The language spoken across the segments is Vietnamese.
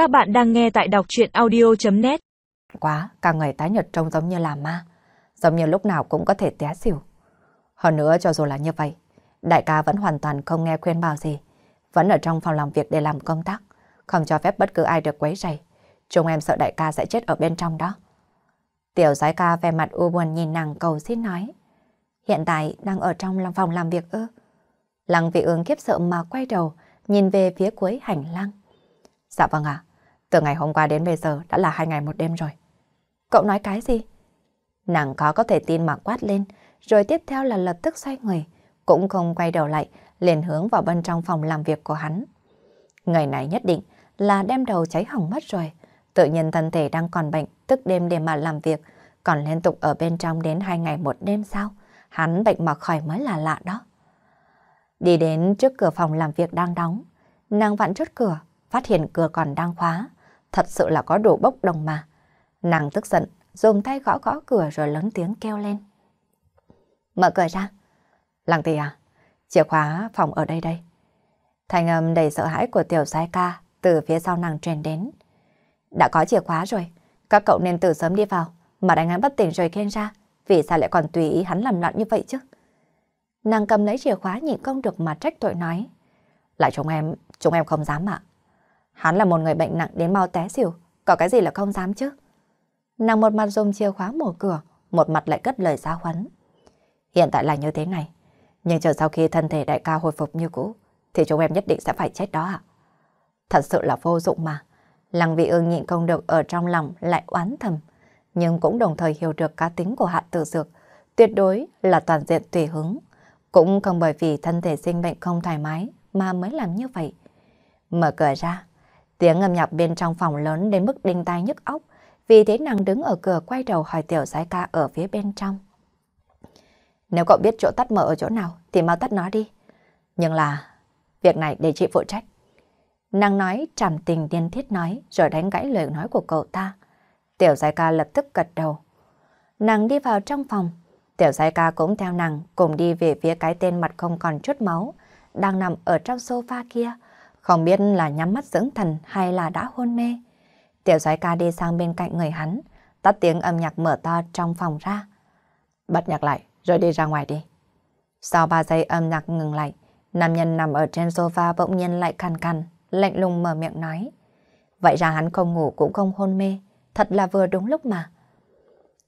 Các bạn đang nghe tại đọc chuyện audio.net Quá, cả người tái nhật trông giống như là ma. Giống như lúc nào cũng có thể té xỉu. Hơn nữa cho dù là như vậy, đại ca vẫn hoàn toàn không nghe khuyên bảo gì. Vẫn ở trong phòng làm việc để làm công tác. Không cho phép bất cứ ai được quấy rầy. Chúng em sợ đại ca sẽ chết ở bên trong đó. Tiểu giái ca về mặt u buồn nhìn nàng cầu xin nói. Hiện tại đang ở trong phòng làm việc ư. Lăng vị ương kiếp sợ mà quay đầu, nhìn về phía cuối hành lang. Dạ vâng ạ, từ ngày hôm qua đến bây giờ đã là hai ngày một đêm rồi. Cậu nói cái gì? Nàng khó có thể tin mà quát lên, rồi tiếp theo là lập tức xoay người, cũng không quay đầu lại, liền hướng vào bên trong phòng làm việc của hắn. Người này nhất định là đem đầu cháy hỏng mất rồi. Tự nhiên thân thể đang còn bệnh, tức đêm để mà làm việc, còn liên tục ở bên trong đến hai ngày một đêm sao? Hắn bệnh mà khỏi mới là lạ đó. Đi đến trước cửa phòng làm việc đang đóng, nàng vặn chốt cửa, phát hiện cửa còn đang khóa. Thật sự là có đủ bốc đồng mà. Nàng tức giận, dùng tay gõ gõ cửa rồi lớn tiếng kêu lên. Mở cửa ra. Lăng tỷ à, chìa khóa phòng ở đây đây. Thành âm đầy sợ hãi của tiểu sai ca từ phía sau nàng truyền đến. Đã có chìa khóa rồi, các cậu nên từ sớm đi vào, mà đánh hắn bất tỉnh rồi khen ra, vì sao lại còn tùy ý hắn làm loạn như vậy chứ? Nàng cầm lấy chìa khóa nhịn không được mà trách tội nói. Lại chúng em, chúng em không dám ạ. Hắn là một người bệnh nặng đến mau té xỉu, có cái gì là không dám chứ? Nàng một mặt dùng chìa khóa mở cửa, một mặt lại cất lời giáo huấn. Hiện tại là như thế này, nhưng chờ sau khi thân thể đại ca hồi phục như cũ, thì chúng em nhất định sẽ phải chết đó ạ. Thật sự là vô dụng mà. Lăng vị ương nhịn không được ở trong lòng lại oán thầm, nhưng cũng đồng thời hiểu được cá tính của hạ tử dược, tuyệt đối là toàn diện tùy hứng. Cũng không bởi vì thân thể sinh bệnh không thoải mái mà mới làm như vậy. Mở cửa ra, tiếng âm nhạc bên trong phòng lớn đến mức đinh tai nhức óc, vì thế nàng đứng ở cửa quay đầu hỏi tiểu giái ca ở phía bên trong. Nếu cậu biết chỗ tắt mở ở chỗ nào thì mau tắt nó đi. Nhưng là việc này để chị phụ trách. Nàng nói trầm tình điên thiết nói rồi đánh gãy lời nói của cậu ta. Tiểu giai ca lập tức gật đầu. Nàng đi vào trong phòng. Tiểu giai ca cũng theo nàng cùng đi về phía cái tên mặt không còn chút máu đang nằm ở trong sofa kia. Không biết là nhắm mắt dưỡng thần hay là đã hôn mê. Tiểu soái ca đi sang bên cạnh người hắn, tắt tiếng âm nhạc mở to trong phòng ra. Bật nhạc lại, rồi đi ra ngoài đi. Sau 3 giây âm nhạc ngừng lại, nam nhân nằm ở trên sofa bỗng nhiên lại khăn khăn, lạnh lùng mở miệng nói. Vậy ra hắn không ngủ cũng không hôn mê, thật là vừa đúng lúc mà.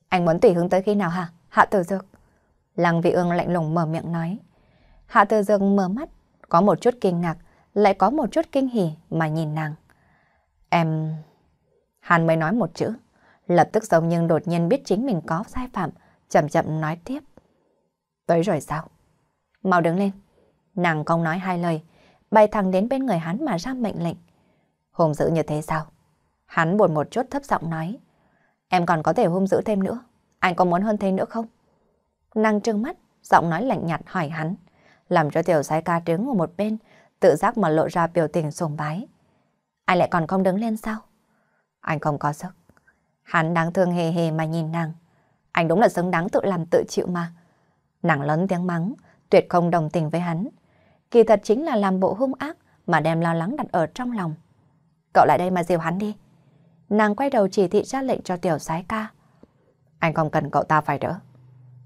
Anh muốn tùy hướng tới khi nào hả? Hạ tử dược. Lăng vị ương lạnh lùng mở miệng nói. Hạ tử dược mở mắt, có một chút kinh ngạc, lại có một chút kinh hỉ mà nhìn nàng. Em... Hắn mới nói một chữ, lập tức giống nhưng đột nhiên biết chính mình có sai phạm, chậm chậm nói tiếp. Tới rồi sao? Mau đứng lên. Nàng không nói hai lời, bay thẳng đến bên người hắn mà ra mệnh lệnh. Hùng dữ như thế sao? Hắn buồn một chút thấp giọng nói. Em còn có thể hung dữ thêm nữa. Anh có muốn hơn thế nữa không? Nàng trừng mắt, giọng nói lạnh nhạt hỏi hắn. Làm cho tiểu sai ca đứng ở một bên, tự giác mà lộ ra biểu tình sùng bái. Anh lại còn không đứng lên sao? Anh không có sức. Hắn đáng thương hề hề mà nhìn nàng. Anh đúng là xứng đáng tự làm tự chịu mà. Nàng lớn tiếng mắng, tuyệt không đồng tình với hắn. Kỳ thật chính là làm bộ hung ác mà đem lo lắng đặt ở trong lòng. Cậu lại đây mà dìu hắn đi. Nàng quay đầu chỉ thị ra lệnh cho tiểu sái ca. Anh không cần cậu ta phải đỡ.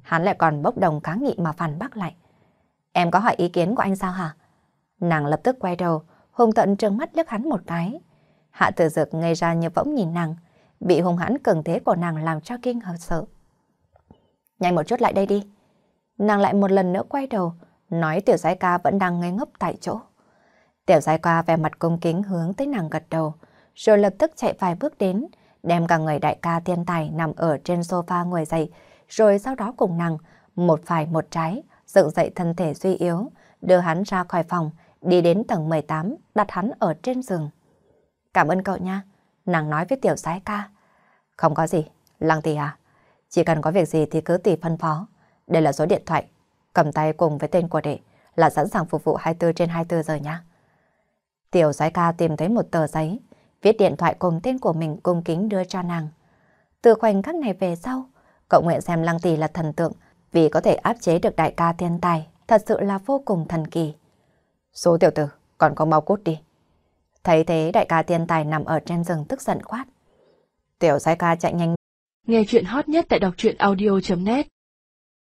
Hắn lại còn bốc đồng kháng nghị mà phản bác lại. Em có hỏi ý kiến của anh sao hả? Nàng lập tức quay đầu, hung tận trừng mắt liếc hắn một cái. Hạ tử dược ngây ra như võng nhìn nàng, bị hung hãn cường thế của nàng làm cho kinh hợp sợ. Nhanh một chút lại đây đi. Nàng lại một lần nữa quay đầu, nói tiểu giai ca vẫn đang ngây ngốc tại chỗ. Tiểu giai ca về mặt cung kính hướng tới nàng gật đầu, rồi lập tức chạy vài bước đến, đem cả người đại ca thiên tài nằm ở trên sofa ngồi dậy, rồi sau đó cùng nàng, một phải một trái, dựng dậy thân thể suy yếu, đưa hắn ra khỏi phòng, đi đến tầng 18, đặt hắn ở trên giường. Cảm ơn cậu nha, nàng nói với tiểu sái ca. Không có gì, lăng tỷ à, chỉ cần có việc gì thì cứ tỷ phân phó. Đây là số điện thoại, cầm tay cùng với tên của đệ là sẵn sàng phục vụ 24 trên 24 giờ nha. Tiểu sái ca tìm thấy một tờ giấy, viết điện thoại cùng tên của mình cung kính đưa cho nàng. Từ khoảnh khắc này về sau, cậu nguyện xem Lăng Tỷ là thần tượng vì có thể áp chế được đại ca thiên tài, thật sự là vô cùng thần kỳ. Số tiểu tử, còn có mau cút đi. Thấy thế đại ca tiên tài nằm ở trên giường tức giận quát. Tiểu giai ca chạy nhanh. Nghe chuyện hot nhất tại đọc truyện audio.net